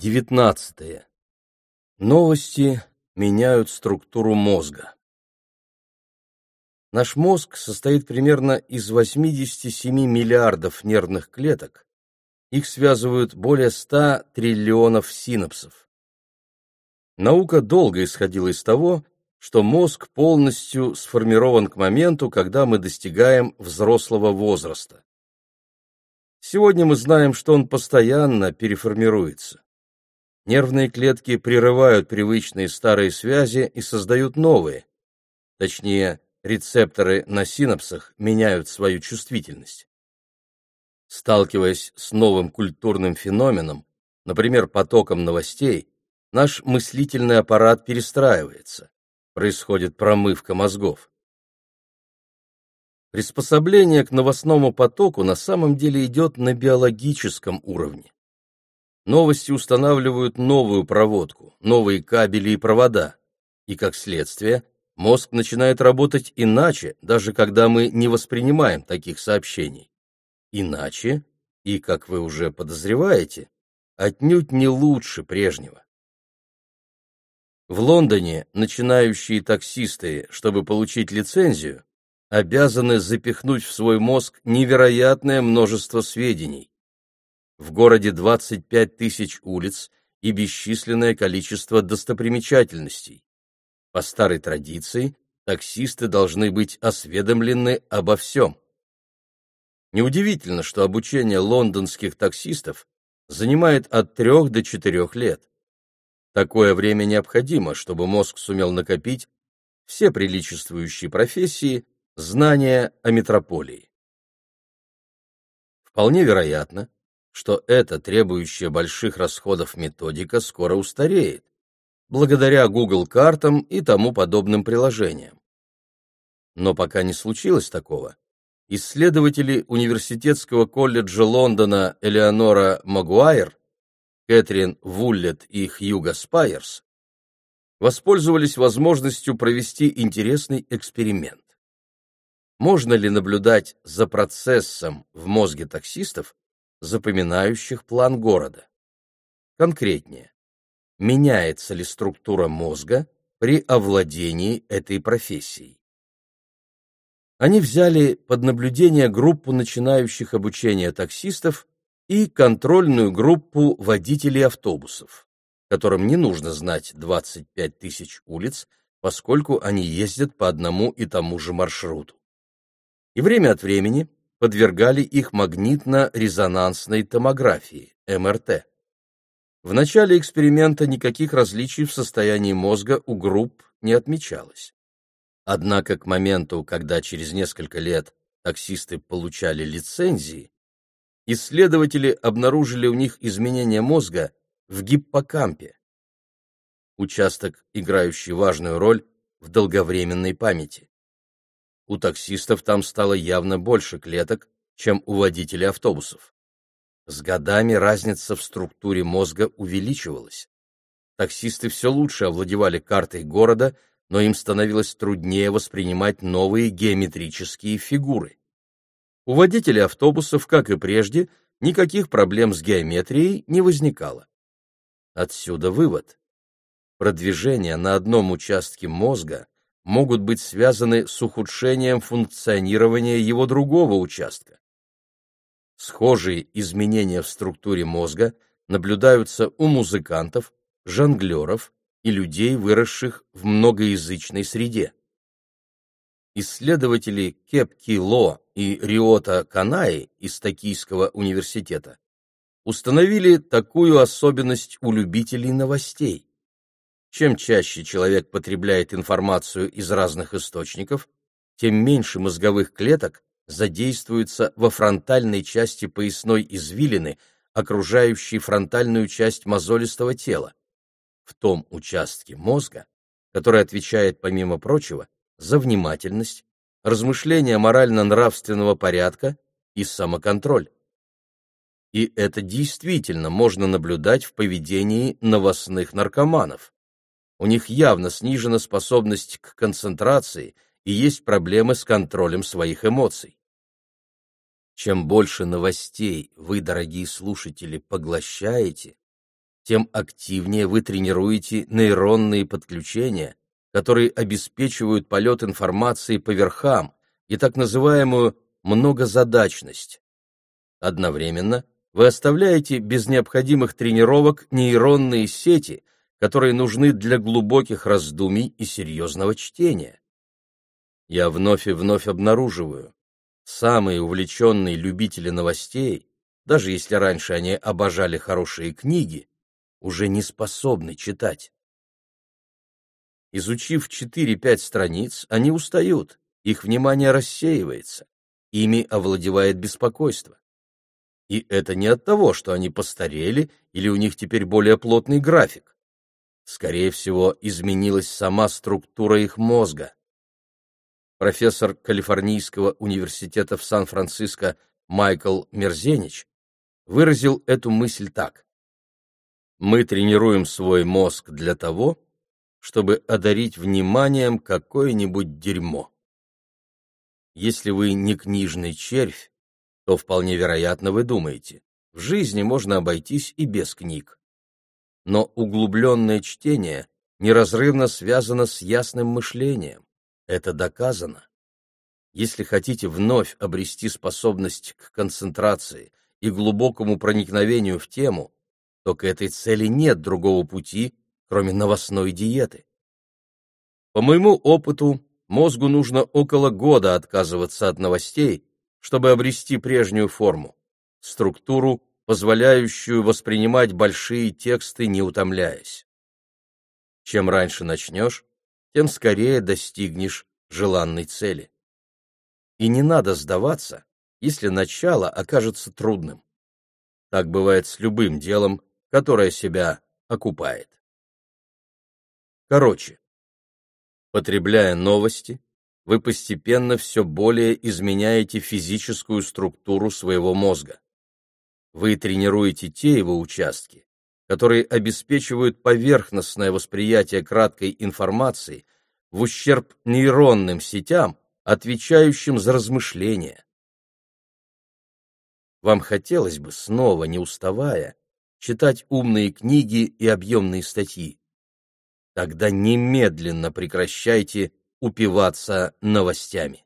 19. Новости меняют структуру мозга. Наш мозг состоит примерно из 87 миллиардов нервных клеток. Их связывают более 100 триллионов синапсов. Наука долго исходила из того, что мозг полностью сформирован к моменту, когда мы достигаем взрослого возраста. Сегодня мы знаем, что он постоянно переформируется. Нервные клетки прерывают привычные старые связи и создают новые. Точнее, рецепторы на синапсах меняют свою чувствительность. Сталкиваясь с новым культурным феноменом, например, потоком новостей, наш мыслительный аппарат перестраивается. Происходит промывка мозгов. Приспособление к новостному потоку на самом деле идет на биологическом уровне. Новости устанавливают новую проводку, новые кабели и провода, и, как следствие, мозг начинает работать иначе, даже когда мы не воспринимаем таких сообщений. Иначе, и, как вы уже подозреваете, отнюдь не лучше прежнего. В Лондоне начинающие таксисты, чтобы получить лицензию, обязаны запихнуть в свой мозг невероятное множество сведений, в городе 25 тысяч улиц и бесчисленное количество достопримечательностей. По старой традиции, таксисты должны быть осведомлены обо всем. Неудивительно, что обучение лондонских таксистов занимает от трех до четырех лет. Такое время необходимо, чтобы мозг сумел накопить все приличествующие профессии, знания о метрополии. Вполне вероятно, что эта требующая больших расходов методика скоро устареет, благодаря Google картам и тому подобным приложениям. Но пока не случилось такого, исследователи Университетского колледжа Лондона Элеонора Магуайр, Кэтрин Вуллет и Хьюго Спайерс воспользовались возможностью провести интересный эксперимент. Можно ли наблюдать за процессом в мозге таксистов, запоминающих план города. Конкретнее, меняется ли структура мозга при овладении этой профессией. Они взяли под наблюдение группу начинающих обучение таксистов и контрольную группу водителей автобусов, которым не нужно знать 25 тысяч улиц, поскольку они ездят по одному и тому же маршруту. И время от времени подвергали их магнитно-резонансной томографии, МРТ. В начале эксперимента никаких различий в состоянии мозга у групп не отмечалось. Однако к моменту, когда через несколько лет таксисты получали лицензии, исследователи обнаружили у них изменения мозга в гиппокампе, участок, играющий важную роль в долговременной памяти. У таксистов там стало явно больше клеток, чем у водителей автобусов. С годами разница в структуре мозга увеличивалась. Таксисты все лучше овладевали картой города, но им становилось труднее воспринимать новые геометрические фигуры. У водителей автобусов, как и прежде, никаких проблем с геометрией не возникало. Отсюда вывод. Продвижение на одном участке мозга могут быть связаны с ухудшением функционирования его другого участка. Схожие изменения в структуре мозга наблюдаются у музыкантов, жонглеров и людей, выросших в многоязычной среде. Исследователи Кепки Ло и Риота Канаи из Токийского университета установили такую особенность у любителей новостей. Чем чаще человек потребляет информацию из разных источников, тем меньше мозговых клеток задействуется во фронтальной части поясной извилины, окружающей фронтальную часть мозолистого тела, в том участке мозга, который отвечает, помимо прочего, за внимательность, размышления морально-нравственного порядка и самоконтроль. И это действительно можно наблюдать в поведении новостных наркоманов у них явно снижена способность к концентрации и есть проблемы с контролем своих эмоций. Чем больше новостей вы, дорогие слушатели, поглощаете, тем активнее вы тренируете нейронные подключения, которые обеспечивают полет информации по верхам и так называемую многозадачность. Одновременно вы оставляете без необходимых тренировок нейронные сети, которые нужны для глубоких раздумий и серьезного чтения. Я вновь и вновь обнаруживаю, самые увлеченные любители новостей, даже если раньше они обожали хорошие книги, уже не способны читать. Изучив 4-5 страниц, они устают, их внимание рассеивается, ими овладевает беспокойство. И это не от того, что они постарели или у них теперь более плотный график. Скорее всего, изменилась сама структура их мозга. Профессор Калифорнийского университета в Сан-Франциско Майкл Мерзенич выразил эту мысль так. Мы тренируем свой мозг для того, чтобы одарить вниманием какое-нибудь дерьмо. Если вы не книжный червь, то вполне вероятно вы думаете, в жизни можно обойтись и без книг. Но углубленное чтение неразрывно связано с ясным мышлением. Это доказано. Если хотите вновь обрести способность к концентрации и глубокому проникновению в тему, то к этой цели нет другого пути, кроме новостной диеты. По моему опыту, мозгу нужно около года отказываться от новостей, чтобы обрести прежнюю форму, структуру, позволяющую воспринимать большие тексты, не утомляясь. Чем раньше начнешь, тем скорее достигнешь желанной цели. И не надо сдаваться, если начало окажется трудным. Так бывает с любым делом, которая себя окупает. Короче, потребляя новости, вы постепенно все более изменяете физическую структуру своего мозга. Вы тренируете те его участки, которые обеспечивают поверхностное восприятие краткой информации в ущерб нейронным сетям, отвечающим за размышления. Вам хотелось бы снова, не уставая, читать умные книги и объемные статьи. Тогда немедленно прекращайте упиваться новостями.